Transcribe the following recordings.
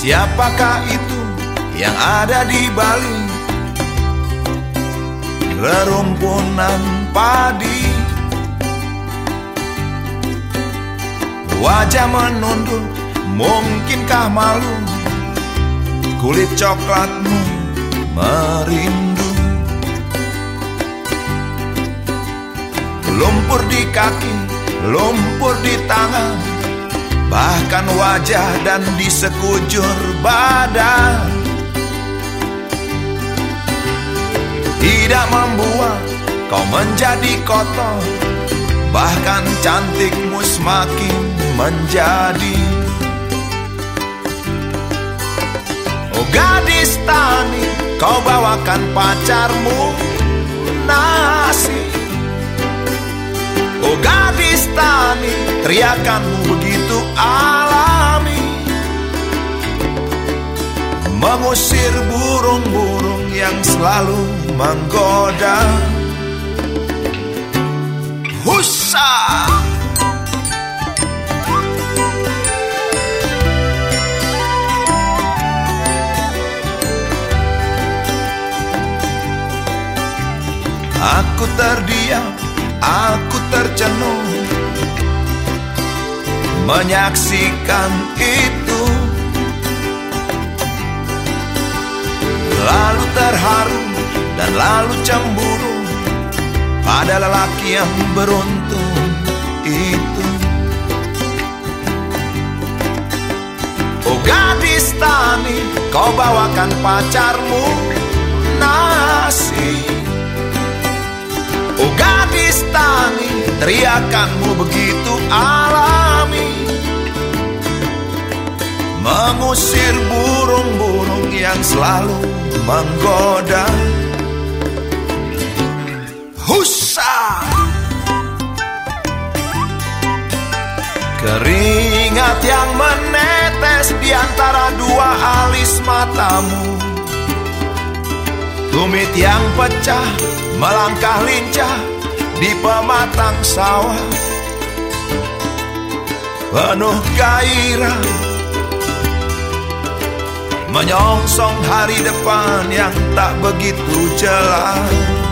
Siapakah itu yang ada di balik rerumpunan padi. Wajah menunduk, mungkinkah malu? Kulit coklatmu merindu. Lumpur di kaki, lumpur di tangan Bahkan wajah dan di sekujur badan. Tidak membuat kau menjadi kotor. Bahkan cantikmu semakin menjadi. Oh gadis tani kau bawakan pacarmu. Nasi teriakanmu begitu alami. Mengusir burung-burung yang selalu menggoda. Husa Aku terdiam, aku tercenung Menyaksikan itu. Lalu terharu dan lalu cemburu Pada lelaki yang beruntung itu. Oh gadis tani Kau bawakan pacarmu nasi. Oh gadis tani Teriakanmu begitu alami Mengusir burung-burung yang selalu menggoda. Husa Keringat yang menetes di antara dua alis matamu. Tumit yang pecah melangkah lincah di pematang sawah. Penuh gairah Menyongsong hari depan yang tak begitu jelas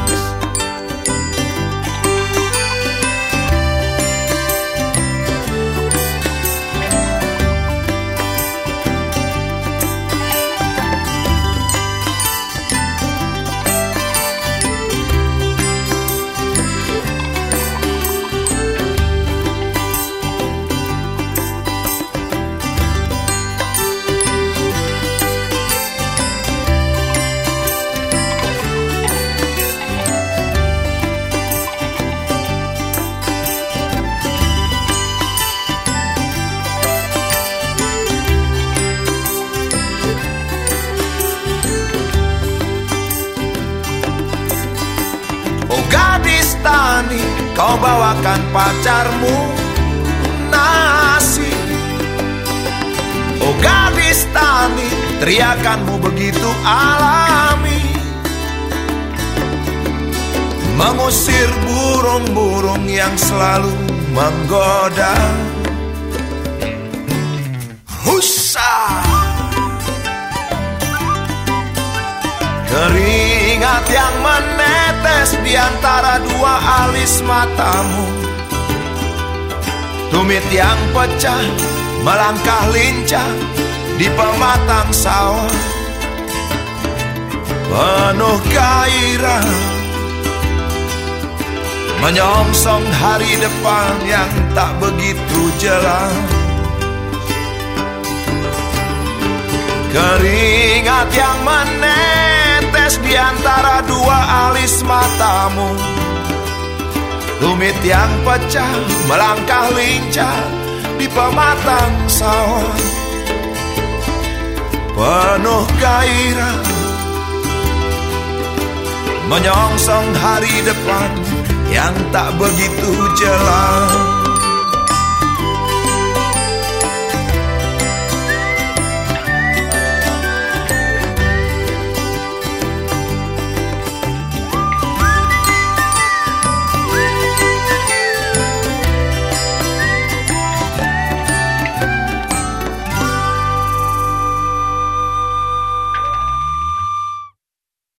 kau bawakan pacarmu nasi. Oh gadis tani teriakanmu begitu alami. Mengusir burung-burung yang selalu menggoda. Husa Keringat yang menetes di antara dua alis matamu. Tumit yang pecah melangkah lincah di pematang sawah. Penuh gairah Menyongsong hari depan yang tak begitu jelas. Keringat yang menetes di antara dua alis matamu. Tumit yang pecah melangkah lincah di pematang sawah. Penuh gairah Menyongsong hari depan yang tak begitu jelas